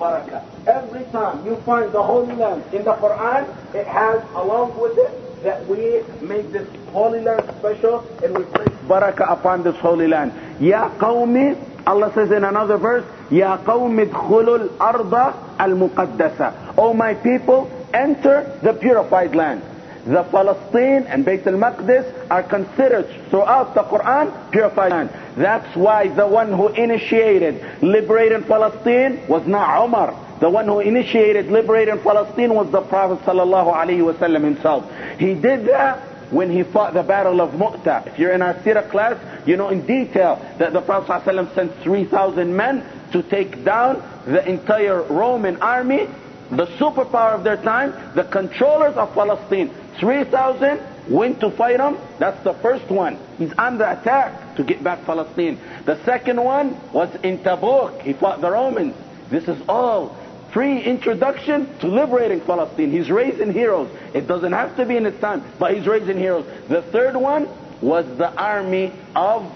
barakah. Every time you find the Holy Land in the Quran, it has along with it that we make this Holy Land special and we place barakah upon this Holy Land. Ya qawmi, Allah says in another verse, Ya qawmi dkhulul arda al-muqaddasa. O my people, enter the purified land. The Palestine and Bayt al-Maqdis are considered throughout the Quran purified land. That's why the one who initiated liberating Palestine was not Umar. The one who initiated liberating Palestine was the Prophet wasallam himself. He did that when he fought the battle of Mu'ta. If you're in our Sirah class, you know in detail that the Prophet ﷺ sent 3,000 men to take down the entire Roman army, the superpower of their time, the controllers of Palestine. 3,000 went to fight them. That's the first one. He's under attack to get back Palestine. The second one was in Tabuk. He fought the Romans. This is all pre-introduction to liberating Palestine. He's raising heroes. It doesn't have to be in his time, but he's raising heroes. The third one was the army of,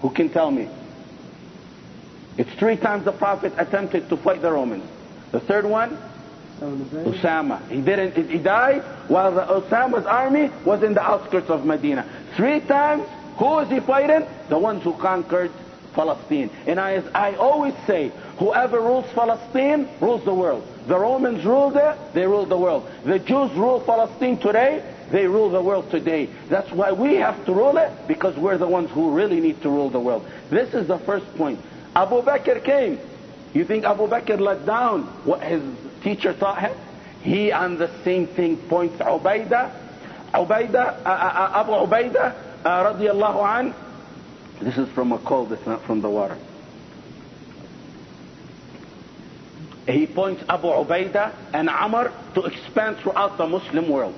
who can tell me? It's three times the Prophet attempted to fight the Romans. The third one, Osama. He didn't, he died while the Usama's army was in the outskirts of Medina. Three times, who was he fighting? The ones who conquered Palestine. And I, I always say, whoever rules Palestine rules the world. The Romans ruled it, they ruled the world. The Jews rule Palestine today, they rule the world today. That's why we have to rule it, because we're the ones who really need to rule the world. This is the first point. Abu Bakr came. You think Abu Bakr let down what his teacher taught him? He on the same thing points Ubaidah, Ubaidah, uh, uh, Abu Ubaidah, uh, Uh, radiallahu an. This is from a cold, it's not from the water. He points Abu Ubaidah and Amr to expand throughout the Muslim world.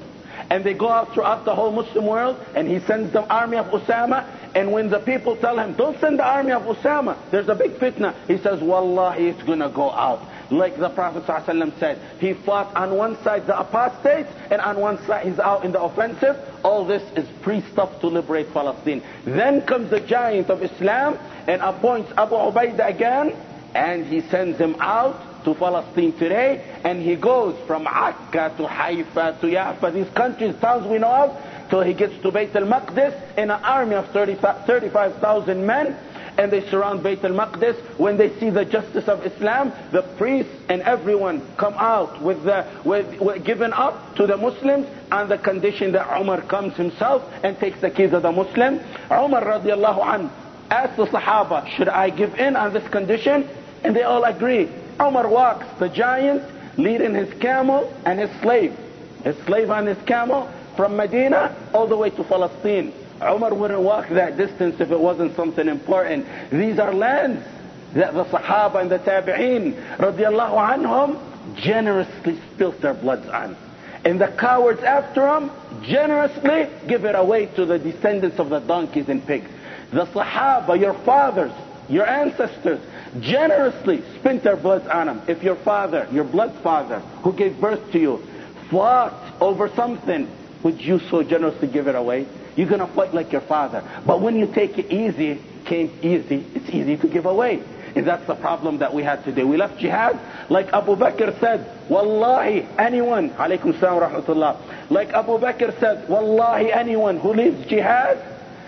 And they go out throughout the whole Muslim world and he sends the army of Usama and when the people tell him, don't send the army of Usama, there's a big fitna. He says, Wallahi, it's gonna go out. Like the Prophet ﷺ said, he fought on one side the apostates and on one side he's out in the offensive. All this is pre-stuff to liberate Palestine. Then comes the giant of Islam and appoints Abu Ubaidah again and he sends him out to Palestine today, and he goes from Akka to Haifa to Yafa, these countries, towns we know of, till he gets to Bayt al-Maqdis in an army of 35,000 men, and they surround Bayt al-Maqdis. When they see the justice of Islam, the priests and everyone come out with the with, with given up to the Muslims on the condition that Umar comes himself and takes the keys of the Muslim. Umar radiallahu an asked the Sahaba, should I give in on this condition? And they all agree. Umar walks the giant leading his camel and his slave. His slave on his camel from Medina all the way to Palestine. Umar wouldn't walk that distance if it wasn't something important. These are lands that the Sahaba and the Tabi'een radiallahu anhum generously spilt their bloods on. And the cowards after them generously give it away to the descendants of the donkeys and pigs. The Sahaba, your fathers, your ancestors, generously spent their bloods on them. If your father, your blood father, who gave birth to you, fought over something, would you so generously give it away? You're going to fight like your father. But when you take it easy, came easy, it's easy to give away. And that's the problem that we had today. We left jihad, like Abu Bakr said, Wallahi, anyone, alaykum salam wa rahmatullah, like Abu Bakr said, Wallahi, anyone who leaves jihad,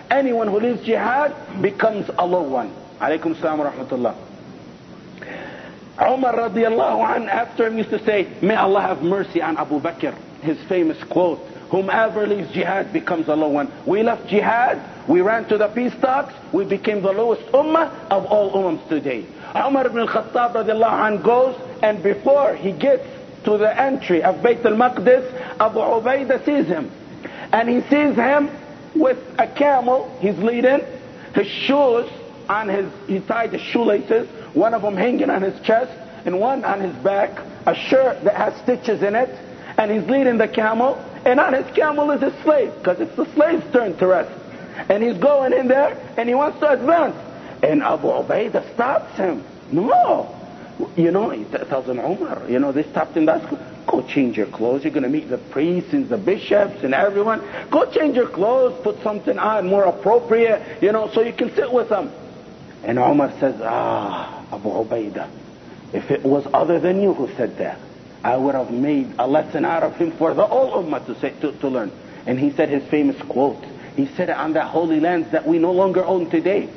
anyone who leaves jihad becomes a low one. Alaykum salam wa rahmatullah. Umar radiallahu anh after him used to say, may Allah have mercy on Abu Bakr. His famous quote, whomever leaves jihad becomes a low one. We left jihad, we ran to the peace talks, we became the lowest ummah of all ummahs today. Umar ibn al-Khattab radiallahu anh goes and before he gets to the entry of Bayt al-Maqdis, Abu Ubaidah sees him. And he sees him with a camel he's leading, his shoes on his, he tied his shoelaces, one of them hanging on his chest and one on his back, a shirt that has stitches in it, and he's leading the camel, and on his camel is his slave, because it's the slave's turn to rest. And he's going in there, and he wants to advance. And Abu Ubaidah stops him. No. You know, he tells him, Umar, you know, they stopped him. That's Go change your clothes. You're going to meet the priests and the bishops and everyone. Go change your clothes. Put something on more appropriate, you know, so you can sit with them. And Umar says, ah, Abu Ubaidah, If it was other than you who said that, I would have made a lesson out of him for the whole ummah to, say, to, to learn. And he said his famous quote. He said it on that holy lands that we no longer own today.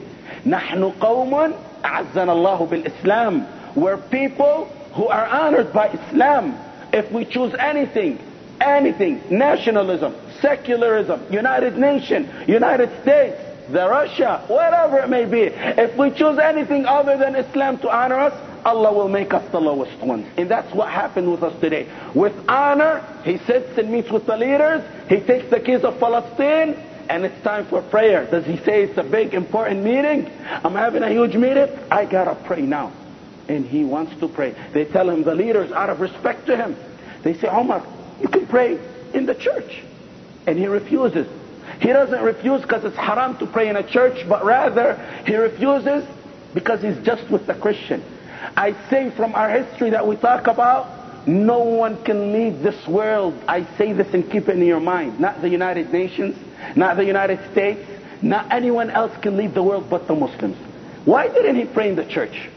نحن قوم أعزنا الله بالإسلام. We're people who are honored by Islam. If we choose anything, anything, nationalism, secularism, United Nation, United States, the Russia, whatever it may be, if we choose anything other than Islam to honor us, Allah will make us the lowest ones. And that's what happened with us today. With honor, he sits and meets with the leaders, he takes the keys of Palestine, and it's time for prayer. Does he say it's a big important meeting? I'm having a huge meeting. I gotta pray now. And he wants to pray. They tell him, the leaders, out of respect to him, they say, Omar, you can pray in the church. And he refuses. He doesn't refuse because it's haram to pray in a church, but rather he refuses because he's just with the Christian. I say from our history that we talk about, no one can lead this world. I say this and keep it in your mind. Not the United Nations, not the United States, not anyone else can lead the world but the Muslims. Why didn't he pray in the church?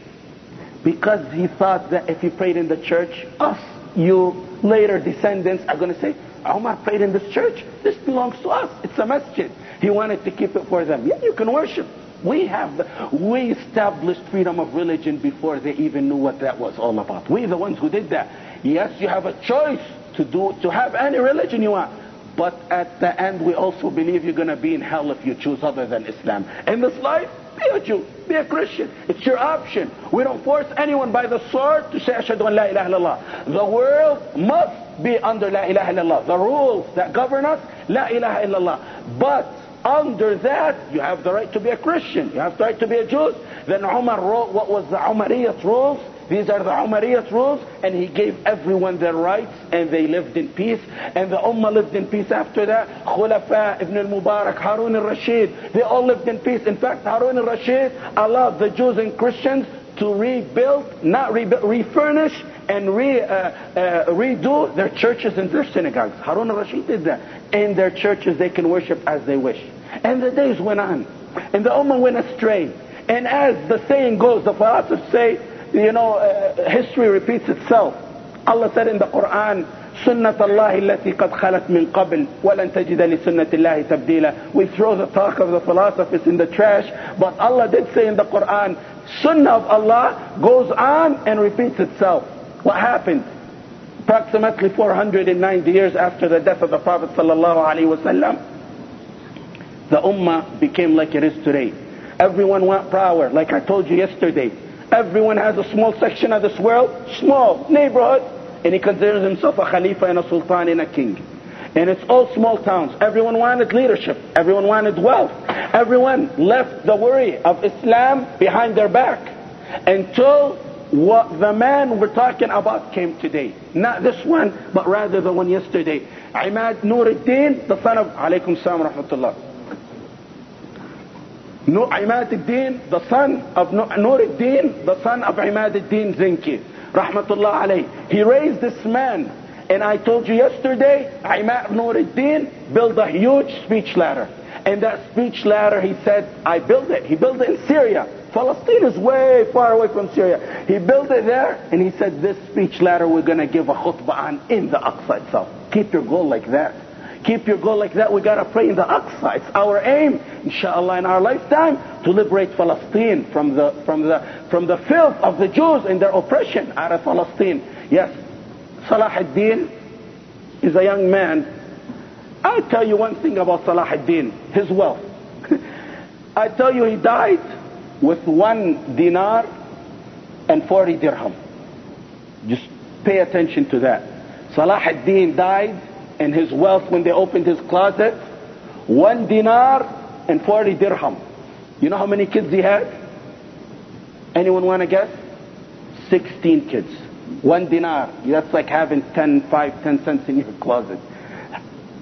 Because he thought that if he prayed in the church, us, you, later descendants are going to say, Omar prayed in this church. This belongs to us. It's a masjid. He wanted to keep it for them. Yeah, you can worship. We have the, we established freedom of religion before they even knew what that was all about. We're the ones who did that. Yes, you have a choice to do to have any religion you want. But at the end, we also believe you're going to be in hell if you choose other than Islam. In this life, be a Jew, be a Christian. It's your option. We don't force anyone by the sword to say, Ashadu an la ilaha illallah. The world must be under la ilaha illallah. The rules that govern us, la ilaha illallah. But under that, you have the right to be a Christian. You have the right to be a Jew. Then Umar wrote what was the Umariyat rules. These are the Umariyat rules, and he gave everyone their rights, and they lived in peace. And the Ummah lived in peace after that. Khulafa, Ibn al-Mubarak, Harun al-Rashid, they all lived in peace. In fact, Harun al-Rashid allowed the Jews and Christians to rebuild, not rebuild, refurnish and re, uh, uh, redo their churches and their synagogues. Harun al-Rashid did that. In their churches, they can worship as they wish. And the days went on. And the Ummah went astray. And as the saying goes, the philosophers say, you know, uh, history repeats itself. Allah said in the Quran, سنة الله التي قد خلت من قبل ولن تجد لسنة الله تبديلا We throw the talk of the philosophers in the trash, but Allah did say in the Quran, Sunnah of Allah goes on and repeats itself. What happened? Approximately 490 years after the death of the Prophet sallallahu alaihi wasallam, the Ummah became like it is today. Everyone went power, like I told you yesterday. Everyone has a small section of this world, small neighborhood, and he considers himself a Khalifa and a Sultan and a king. And it's all small towns. Everyone wanted leadership. Everyone wanted wealth. Everyone left the worry of Islam behind their back until what the man we're talking about came today. Not this one, but rather the one yesterday. Imad Nuruddin, the son of alaykum salam rahmatullah. Imad al-Din, the son of Nuruddin, the son of Imad al-Din Zinki, rahmatullah alayh. He raised this man, and I told you yesterday, Imad Nuruddin built a huge speech ladder. And that speech ladder, he said, I built it. He built it in Syria. Palestine is way far away from Syria. He built it there, and he said, this speech ladder we're going to give a khutbah on in the Aqsa itself. Keep your goal like that. Keep your goal like that. We gotta pray in the Aqsa. It's our aim, inshallah, in our lifetime, to liberate Palestine from the from the from the filth of the Jews and their oppression out of Palestine. Yes, Salah ad-Din is a young man. I tell you one thing about Salah ad-Din, his wealth. I tell you, he died with one dinar and 40 dirham. Just pay attention to that. Salah ad-Din died and his wealth when they opened his closet, one dinar and 40 dirham. You know how many kids he had? Anyone want to guess? 16 kids. One dinar. That's like having 10, 5, 10 cents in your closet.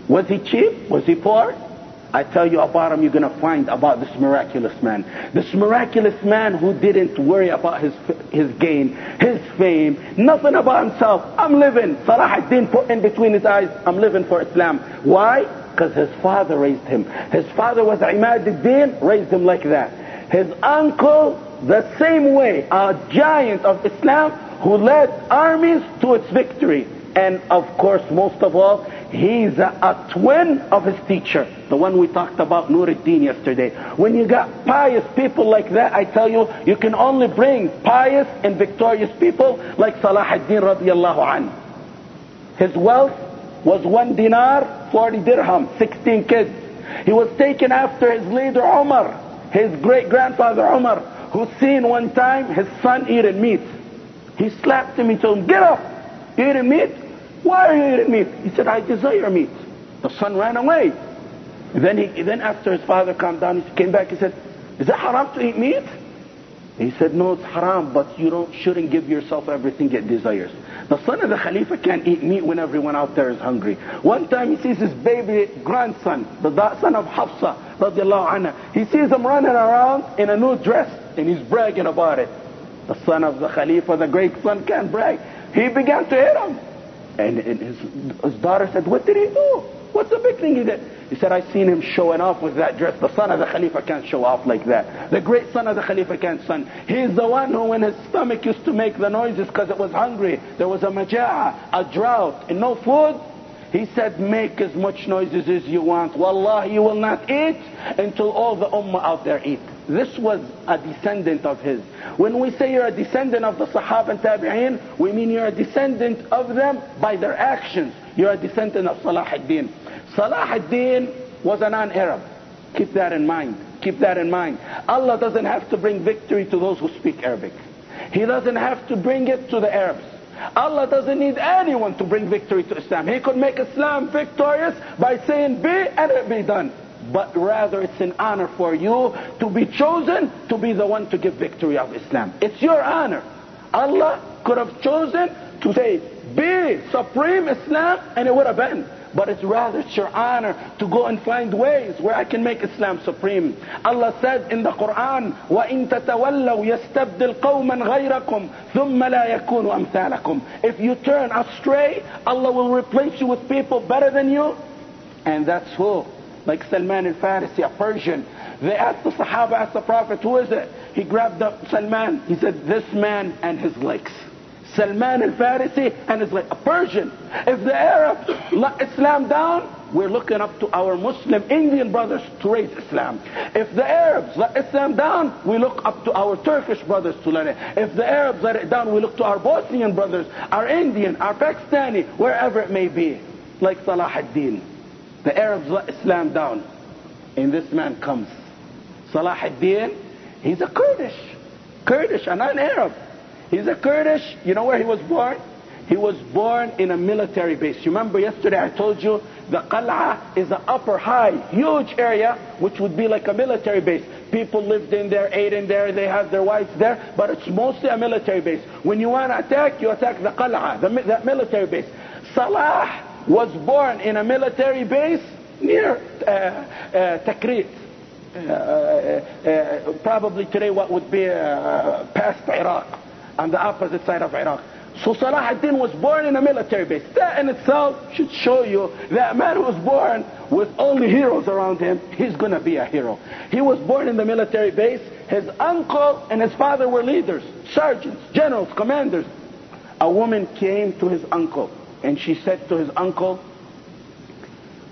Was he cheap? Was he poor? I tell you about him, you're going to find about this miraculous man. This miraculous man who didn't worry about his his gain, his fame, nothing about himself. I'm living. Salah ad-Din put in between his eyes, I'm living for Islam. Why? Because his father raised him. His father was Imad ad-Din, raised him like that. His uncle, the same way, a giant of Islam, who led armies to its victory. And of course, most of all, he's a, a twin of his teacher, the one we talked about, Nuruddin, yesterday. When you got pious people like that, I tell you, you can only bring pious and victorious people like Salah ad-Din radiallahu anhu. His wealth was one dinar, 40 dirham, 16 kids. He was taken after his leader Umar, his great grandfather Umar, who seen one time his son eating meat. He slapped him, he told him, get up, eating meat? Why are you eating meat? He said, I desire meat. The son ran away. then he, then after his father calmed down, he came back, he said, is it haram to eat meat? He said, no, it's haram, but you don't, shouldn't give yourself everything it desires. The son of the Khalifa can't eat meat when everyone out there is hungry. One time he sees his baby grandson, the son of Hafsa, anha. He sees him running around in a new dress, and he's bragging about it. The son of the Khalifa, the great son, can't brag. He began to hit him. And, and his, his daughter said, what did he do? What's the big thing he did? He said, I seen him showing off with that dress. The son of the Khalifa can't show off like that. The great son of the Khalifa can't son. He's the one who when his stomach used to make the noises because it was hungry. There was a maja'a, a drought, and no food. He said, make as much noises as you want. Wallah, you will not eat until all the ummah out there eat. This was a descendant of his. When we say you're a descendant of the Sahaba and Tabi'een, we mean you're a descendant of them by their actions. You're a descendant of Salah ad-Din. Salah ad-Din was a non-Arab. Keep that in mind. Keep that in mind. Allah doesn't have to bring victory to those who speak Arabic. He doesn't have to bring it to the Arabs. Allah doesn't need anyone to bring victory to Islam. He could make Islam victorious by saying be and it be done But rather it's an honor for you to be chosen to be the one to give victory of Islam. It's your honor. Allah could have chosen to say be supreme Islam and it would have been. But it's rather it's your honor to go and find ways where I can make Islam supreme. Allah said in the Quran, وَإِن تَتَوَلَّوْا يَسْتَبْدِلْ قَوْمًا غَيْرَكُمْ ثُمَّ لَا يَكُونُوا أَمْثَالَكُمْ If you turn astray, Allah will replace you with people better than you. And that's who? like Salman al-Farisi, a Persian. They asked the Sahaba, asked the Prophet, who is it? He grabbed up Salman. He said, this man and his legs. Salman al-Farisi and his like a Persian. If the Arabs let Islam down, we're looking up to our Muslim Indian brothers to raise Islam. If the Arabs let Islam down, we look up to our Turkish brothers to let it. If the Arabs let it down, we look to our Bosnian brothers, our Indian, our Pakistani, wherever it may be. Like Salah ad-Din. The Arabs let Islam down. And this man comes. Salah ad-Din, he's a Kurdish. Kurdish, and not an Arab. He's a Kurdish. You know where he was born? He was born in a military base. You remember yesterday I told you the Qal'a is an upper high, huge area, which would be like a military base. People lived in there, ate in there, they had their wives there, but it's mostly a military base. When you want to attack, you attack the Qal'a, the, that military base. Salah was born in a military base near uh, uh, Tikrit. Uh, uh, uh, probably today what would be uh, past Iraq on the opposite side of Iraq. So Salah ad-Din was born in a military base. That in itself should show you that a man who was born with only heroes around him, he's going to be a hero. He was born in the military base. His uncle and his father were leaders, sergeants, generals, commanders. A woman came to his uncle and she said to his uncle,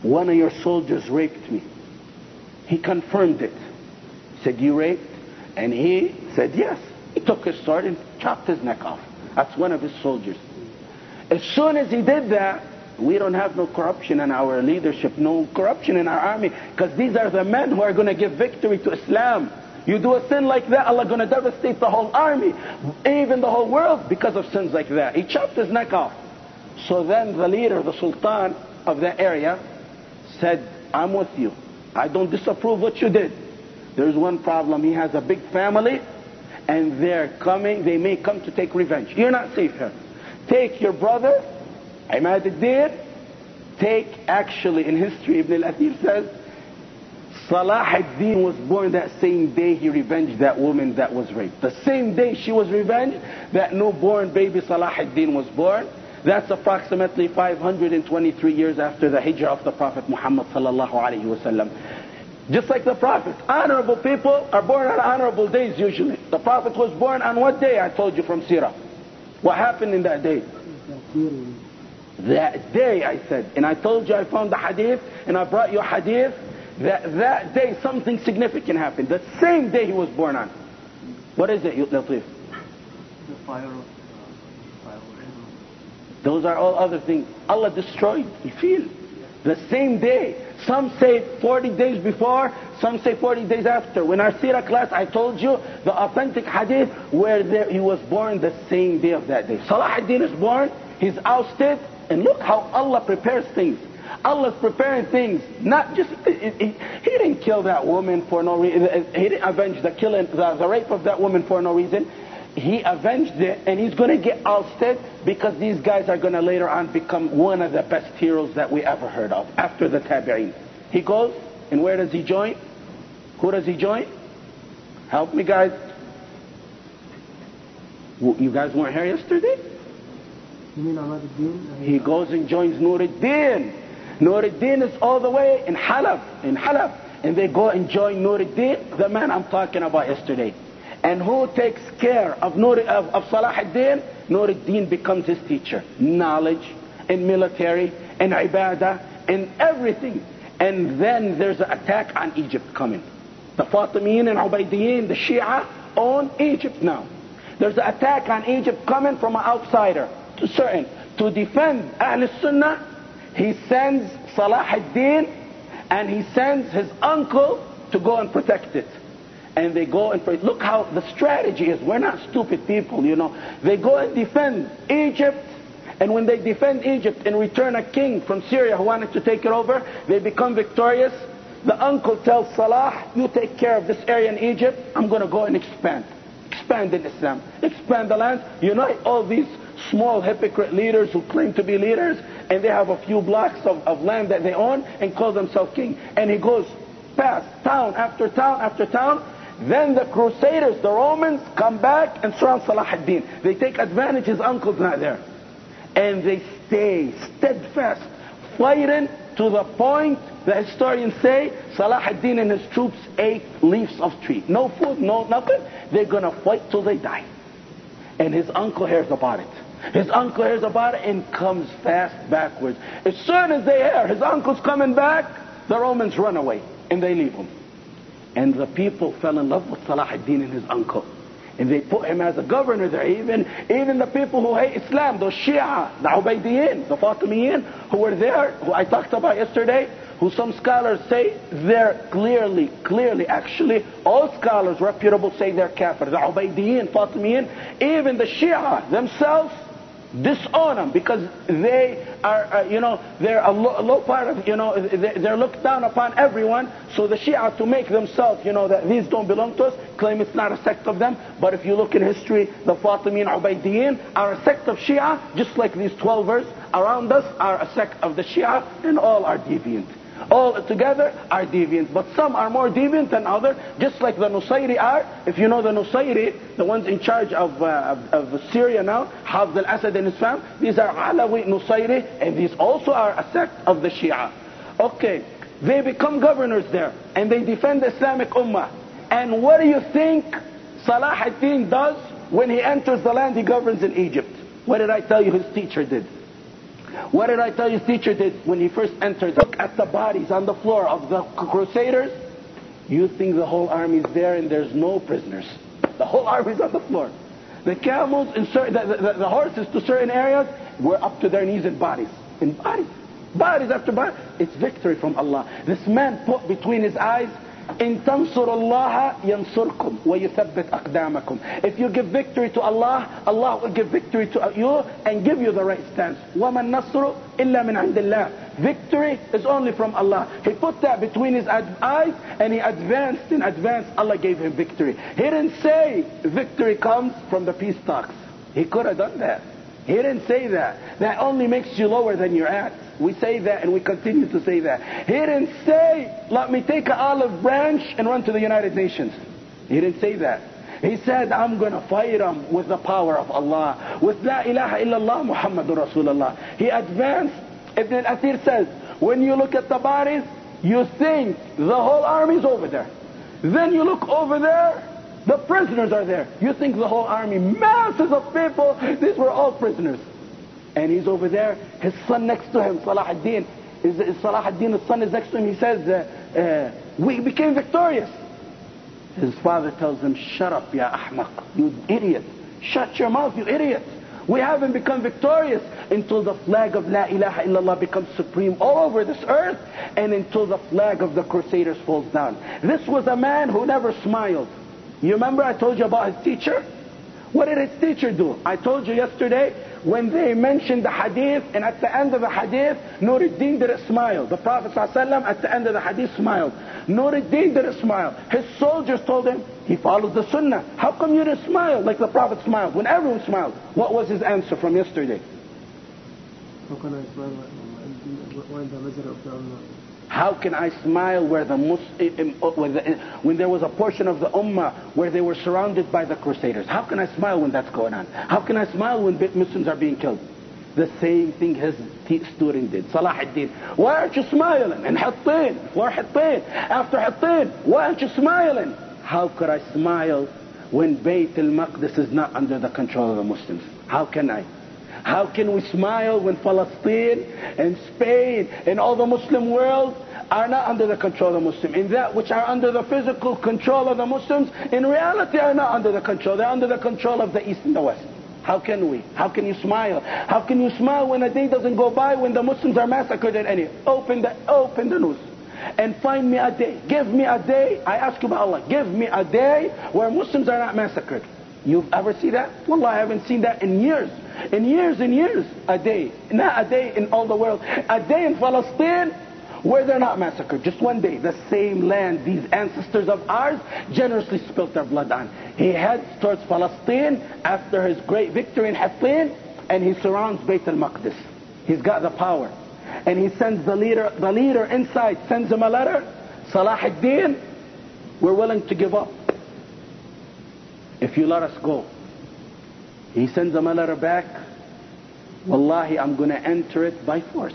one of your soldiers raped me. He confirmed it. He said, you raped? And he said, yes. He took his sword and chopped his neck off. That's one of his soldiers. As soon as he did that, we don't have no corruption in our leadership, no corruption in our army, because these are the men who are going to give victory to Islam. You do a sin like that, Allah going to devastate the whole army, even the whole world, because of sins like that. He chopped his neck off. So then the leader, the sultan of that area, said, I'm with you. I don't disapprove what you did. There's one problem. He has a big family, and they're coming, they may come to take revenge. You're not safe here. Take your brother, Imad al-Din, take, actually in history, Ibn al-Athir says, Salah ad-Din was born that same day he revenged that woman that was raped. The same day she was revenged, that newborn baby Salah ad-Din was born. That's approximately 523 years after the hijrah of the Prophet Muhammad sallallahu alayhi wasallam. Just like the Prophet. Honorable people are born on honorable days usually. The Prophet was born on what day? I told you from Sirah. What happened in that day? That day, I said, and I told you I found the hadith, and I brought you a hadith, that that day something significant happened. The same day he was born on. What is it, Latif? The fire of Those are all other things. Allah destroyed. You feel? The same day. Some say 40 days before, some say 40 days after. When our Sirah class, I told you the authentic hadith where there, he was born the same day of that day. Salah ad-Din is born, he's ousted, and look how Allah prepares things. Allah's preparing things, not just, he didn't kill that woman for no reason, he didn't avenge the killing, the, the rape of that woman for no reason. He avenged it and he's going to get ousted because these guys are going to later on become one of the best heroes that we ever heard of after the Tabi'een. He goes and where does he join? Who does he join? Help me guys. You guys weren't here yesterday? You mean Ahmad al-Din? He goes and joins Nuruddin. Nuruddin is all the way in Halab, in Halab. And they go and join Nuruddin, the man I'm talking about yesterday. And who takes care of, Nur, of, of Salah ad-Din? Nuruddin becomes his teacher. Knowledge, and military, and ibadah, and everything. And then there's an attack on Egypt coming. The Fatimiyin and Ubaydiyin, the Shia, own Egypt now. There's an attack on Egypt coming from an outsider. To certain. To defend Ahl Sunnah, he sends Salah ad-Din and he sends his uncle to go and protect it. And they go and pray. Look how the strategy is. We're not stupid people, you know. They go and defend Egypt. And when they defend Egypt and return a king from Syria who wanted to take it over, they become victorious. The uncle tells Salah, you take care of this area in Egypt. I'm going to go and expand. Expand in Islam. Expand the land. Unite all these small hypocrite leaders who claim to be leaders and they have a few blocks of, of land that they own and call themselves king. And he goes past town after town after town. Then the Crusaders, the Romans, come back and surround Salah ad-Din. They take advantage his uncle's not there. And they stay steadfast, fighting to the point the historians say Salah ad-Din and his troops ate leaves of tree. No food, no nothing. They're going to fight till they die. And his uncle hears about it. His uncle hears about it and comes fast backwards. As soon as they hear his uncle's coming back, the Romans run away and they leave him. And the people fell in love with Salah ad-Din and his uncle. And they put him as a governor there. Even, even the people who hate Islam, those Shia, the Ubaydiyin, the Fatimiyin, who were there, who I talked about yesterday, who some scholars say they're clearly, clearly, actually, all scholars reputable say they're kafir. The Ubaydiyin, Fatimiyin, even the Shia themselves disown them because they are, uh, you know, they're a low, low, part of, you know, they're looked down upon everyone. So the Shia to make themselves, you know, that these don't belong to us, claim it's not a sect of them. But if you look in history, the Fatimiyin Ubaydiyin are a sect of Shia, just like these Twelvers around us are a sect of the Shia, and all are deviant all together are deviant. But some are more deviant than others, just like the Nusayri are. If you know the Nusayri, the ones in charge of, uh, of, of, Syria now, Hafez al-Assad and his family, these are Alawi Nusayri, and these also are a sect of the Shia. Okay, they become governors there, and they defend the Islamic Ummah. And what do you think Salah ad-Din does when he enters the land he governs in Egypt? What did I tell you his teacher did? What did I tell you teacher did when he first entered? Look at the bodies on the floor of the crusaders. You think the whole army is there and there's no prisoners. The whole army is on the floor. The camels and certain, the, the, the, horses to certain areas were up to their knees in bodies. In bodies. Bodies after bodies. It's victory from Allah. This man put between his eyes إن تنصر الله ينصركم ويثبت أقدامكم If you give victory to Allah, Allah will give victory to you and give you the right stance. وما النصر إلا من عند الله Victory is only from Allah. He put that between his eyes and he advanced and advanced. Allah gave him victory. He didn't say victory comes from the peace talks. He could have done that. He didn't say that. That only makes you lower than you're at. We say that and we continue to say that. He didn't say, let me take an olive branch and run to the United Nations. He didn't say that. He said, I'm going to fight them with the power of Allah. With La ilaha illallah Muhammadur Rasulullah. He advanced. Ibn al-Athir says, when you look at the bodies, you think the whole army is over there. Then you look over there, The prisoners are there. You think the whole army, masses of people, these were all prisoners. And he's over there, his son next to him, Salah ad-Din. Is, Salah ad-Din, his son is next to him. He says, uh, uh, we became victorious. His father tells him, shut up, ya ahmaq, you idiot. Shut your mouth, you idiot. We haven't become victorious until the flag of La ilaha illallah becomes supreme all over this earth and until the flag of the Crusaders falls down. This was a man who never smiled. You remember I told you about his teacher? What did his teacher do? I told you yesterday when they mentioned the hadith and at the end of the hadith Nuruddin didn't smile. The Prophet ﷺ at the end of the hadith smiled. Nuruddin didn't smile. His soldiers told him he follows the sunnah. How come you didn't smile like the Prophet smiled when everyone smiled? What was his answer from yesterday? How can I smile when the misery of the how can I smile where the, eh, eh, oh, eh, when there was a portion of the ummah where they were surrounded by the crusaders? How can I smile when that's going on? How can I smile when Muslims are being killed? The same thing his student did, Salah ad-Din. Why aren't you smiling? And Hattin, where Hattin, after Hattin, why aren't you smiling? How could I smile when Bayt al-Maqdis is not under the control of the Muslims? How can I? How can we smile when Palestine and Spain and all the Muslim world are not under the control of the Muslim? In that which are under the physical control of the Muslims, in reality are not under the control. They're under the control of the East and the West. How can we? How can you smile? How can you smile when a day doesn't go by when the Muslims are massacred in any? Open the, open the news and find me a day. Give me a day. I ask you by Allah. Give me a day where Muslims are not massacred. You've ever seen that? Wallah, I haven't seen that in years. In years and years. A day. Not a day in all the world. A day in Palestine where they're not massacred. Just one day. The same land these ancestors of ours generously spilt their blood on. He heads towards Palestine after his great victory in Hattin and he surrounds Bayt al-Maqdis. He's got the power. And he sends the leader, the leader inside, sends him a letter. Salah ad-Din, we're willing to give up if you let us go. He sends him a letter back. Wallahi, I'm going to enter it by force.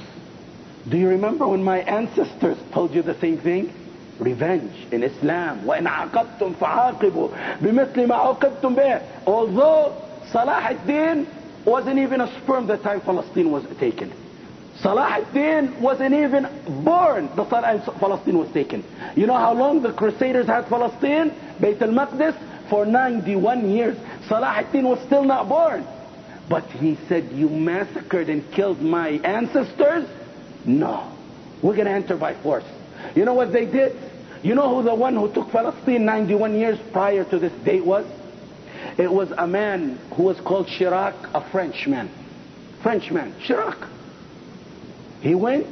Do you remember when my ancestors told you the same thing? Revenge in Islam. وَإِنْ عَقَبْتُمْ فَعَاقِبُوا بِمِثْلِ مَا عُقِبْتُمْ بِهِ Although Salah ad-Din wasn't even a sperm the time Palestine was taken. Salah ad-Din wasn't even born the time Palestine was taken. You know how long the Crusaders had Palestine? Bayt al-Maqdis? for 91 years. Salah was still not born. But he said, you massacred and killed my ancestors? No. We're going to enter by force. You know what they did? You know who the one who took Palestine 91 years prior to this date was? It was a man who was called Chirac, a Frenchman. Frenchman, Chirac. He went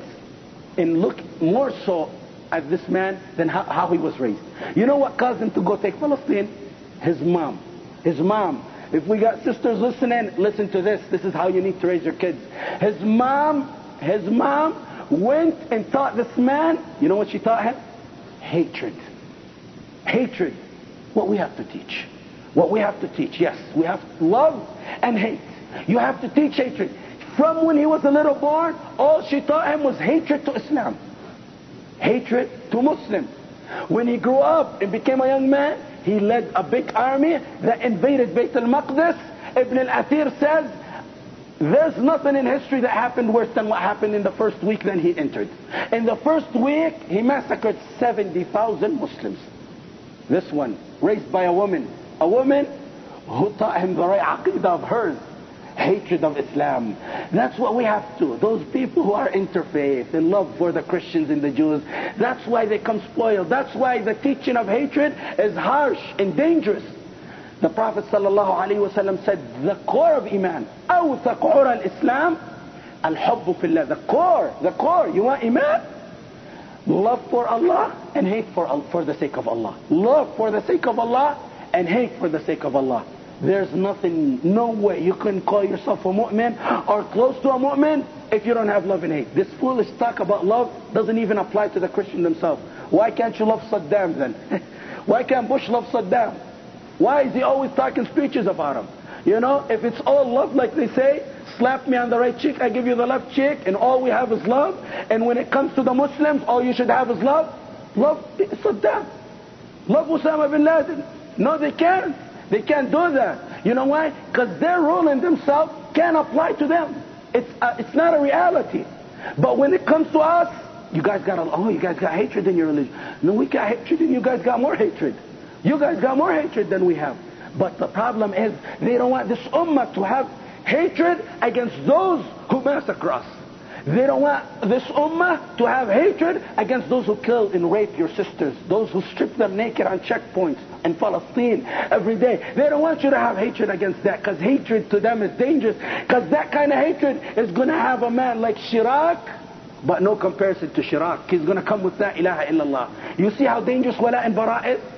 and looked more so at this man than how, how he was raised. You know what caused him to go take Palestine? His mom. His mom. If we got sisters listening, listen to this. This is how you need to raise your kids. His mom, his mom went and taught this man, you know what she taught him? Hatred. Hatred. What we have to teach. What we have to teach. Yes, we have love and hate. You have to teach hatred. From when he was a little boy, all she taught him was hatred to Islam. Hatred to Muslims. When he grew up and became a young man, he led a big army that invaded Bayt al-Maqdis. Ibn al-Athir says, there's nothing in history that happened worse than what happened in the first week then he entered. In the first week, he massacred 70,000 Muslims. This one, raised by a woman. A woman who taught him the right aqidah of hers hatred of Islam. That's what we have to. Those people who are interfaith and love for the Christians and the Jews, that's why they come spoiled. That's why the teaching of hatred is harsh and dangerous. The Prophet ﷺ said, the core of Iman, أوثق عرى الإسلام الحب في الله. The core, the core. You want Iman? Love for Allah and hate for, for the sake of Allah. Love for the sake of Allah and hate for the sake of Allah. There's nothing, no way you can call yourself a mu'min or close to a mu'min if you don't have love and hate. This foolish talk about love doesn't even apply to the Christian themselves. Why can't you love Saddam then? Why can't Bush love Saddam? Why is he always talking speeches about him? You know, if it's all love like they say, slap me on the right cheek, I give you the left cheek, and all we have is love, and when it comes to the Muslims, all you should have is love, love Saddam. Love Osama bin Laden. No, they can't. They can't do that. You know why? Because their ruling themselves can't apply to them. It's, uh, it's not a reality. But when it comes to us, you guys got a, oh, you guys got hatred in your religion. No, we got hatred and you guys got more hatred. You guys got more hatred than we have. But the problem is they don't want this ummah to have hatred against those who massacre us. They don't want this ummah to have hatred against those who kill and rape your sisters, those who strip them naked on checkpoints in Palestine every day. They don't want you to have hatred against that because hatred to them is dangerous because that kind of hatred is going to have a man like Chirac but no comparison to Chirac. He's going to come with La ilaha illallah. You see how dangerous wala and bara is?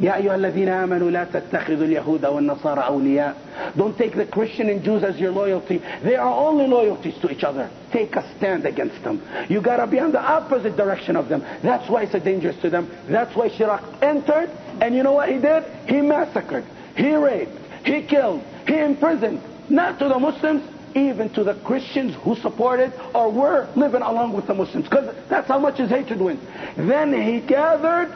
يا أيها الذين آمنوا لا تتخذوا اليهود والنصارى أولياء Don't take the Christian and Jews as your loyalty. They are only loyalties to each other. Take a stand against them. You gotta be on the opposite direction of them. That's why it's dangerous to them. That's why Chirac entered, and you know what he did? He massacred, he raped, he killed, he imprisoned. Not to the Muslims, even to the Christians who supported or were living along with the Muslims. Because that's how much his hatred went. Then he gathered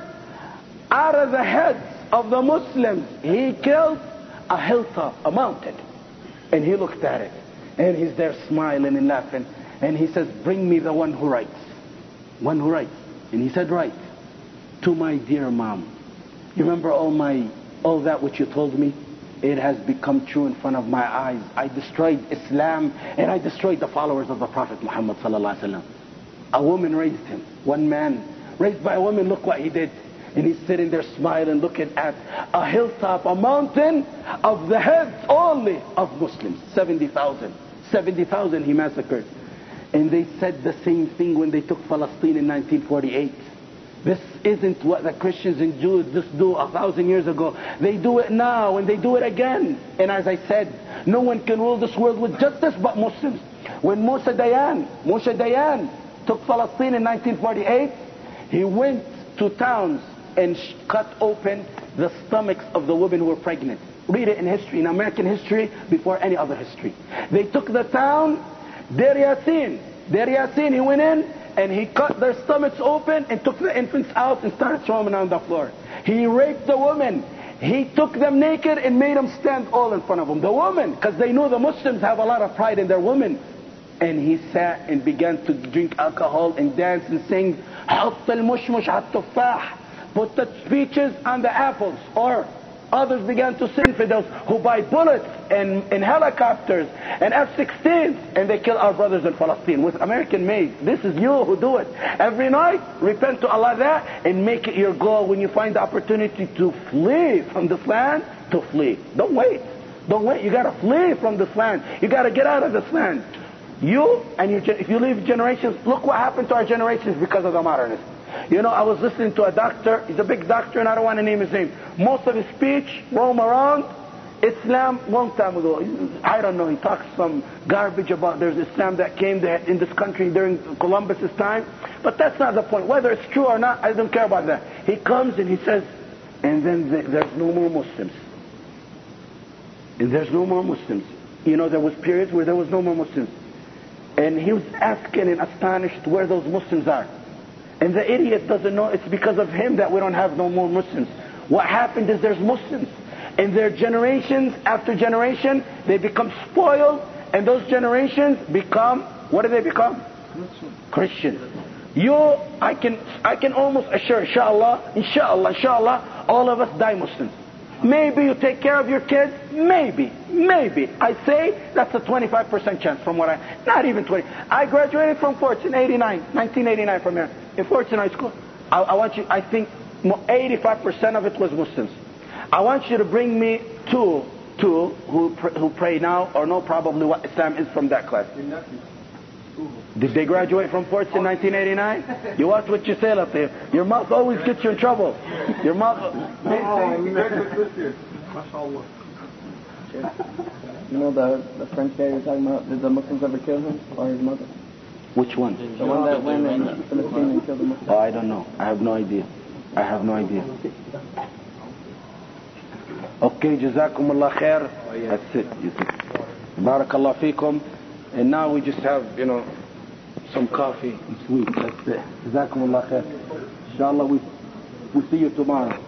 out of the heads of the Muslims, he killed a hilltop, a mountain. And he looked at it. And he's there smiling and laughing. And he says, bring me the one who writes. One who writes. And he said, write. To my dear mom. You remember all my, all that which you told me? It has become true in front of my eyes. I destroyed Islam and I destroyed the followers of the Prophet Muhammad sallallahu alaihi wasallam. A woman raised him. One man raised by a woman. Look what he did. And he's sitting there smiling, looking at a hilltop, a mountain of the heads only of Muslims. 70,000. 70,000 he massacred. And they said the same thing when they took Palestine in 1948. This isn't what the Christians and Jews just do a thousand years ago. They do it now and they do it again. And as I said, no one can rule this world with justice but Muslims. When Musa Dayan, Musa Dayan took Palestine in 1948, he went to towns and cut open the stomachs of the women who were pregnant. Read it in history, in American history, before any other history. They took the town, Deir Yassin. Dariasin, he went in and he cut their stomachs open and took the infants out and started throwing them on the floor. He raped the women. He took them naked and made them stand all in front of him. The women, because they know the Muslims have a lot of pride in their women. And he sat and began to drink alcohol and dance and sing, حط المشمش على التفاح put the peaches on the apples. Or others began to sing for those who buy bullets and, and helicopters and F-16s and they kill our brothers in Palestine with American made. This is you who do it. Every night, repent to Allah there and make it your goal when you find the opportunity to flee from this land, to flee. Don't wait. Don't wait. You gotta flee from this land. You gotta get out of this land. You and your, if you leave generations, look what happened to our generations because of the modernists. You know, I was listening to a doctor. He's a big doctor, and I don't want to name his name. Most of his speech roam around Islam long time ago. I don't know. He talks some garbage about there's Islam that came there in this country during Columbus's time. But that's not the point. Whether it's true or not, I don't care about that. He comes and he says, and then there's no more Muslims. And there's no more Muslims. You know, there was periods where there was no more Muslims. And he was asking and astonished where those Muslims are. And the idiot doesn't know it's because of him that we don't have no more Muslims. What happened is there's Muslims. And their generations after generation, they become spoiled. And those generations become, what do they become? Christian. You, I can, I can almost assure, inshallah, inshallah, inshallah, all of us die Muslims. Maybe you take care of your kids. Maybe. Maybe. I say that's a 25% chance from what I, not even 20. I graduated from in 89, 1989 from here, in Fordson High School. I, I want you, I think 85% of it was Muslims. I want you to bring me two, two who, pr- who pray now or know probably what Islam is from that class. Did they graduate from ports in 1989? You watch what you say up there. Your mouth always gets you in trouble. Your mouth. Oh, you know the, the French guy you're talking about? Did the Muslims ever kill him or his mother? Which one? The one that went in and killed the Muslims. Oh, I don't know. I have no idea. I have no idea. Okay, جزاكم الله That's it. You see. Barakallah الله and now we just have, you know, some coffee. Sweet. That's it. Jazakumullah khair. Inshallah, we, we see you tomorrow.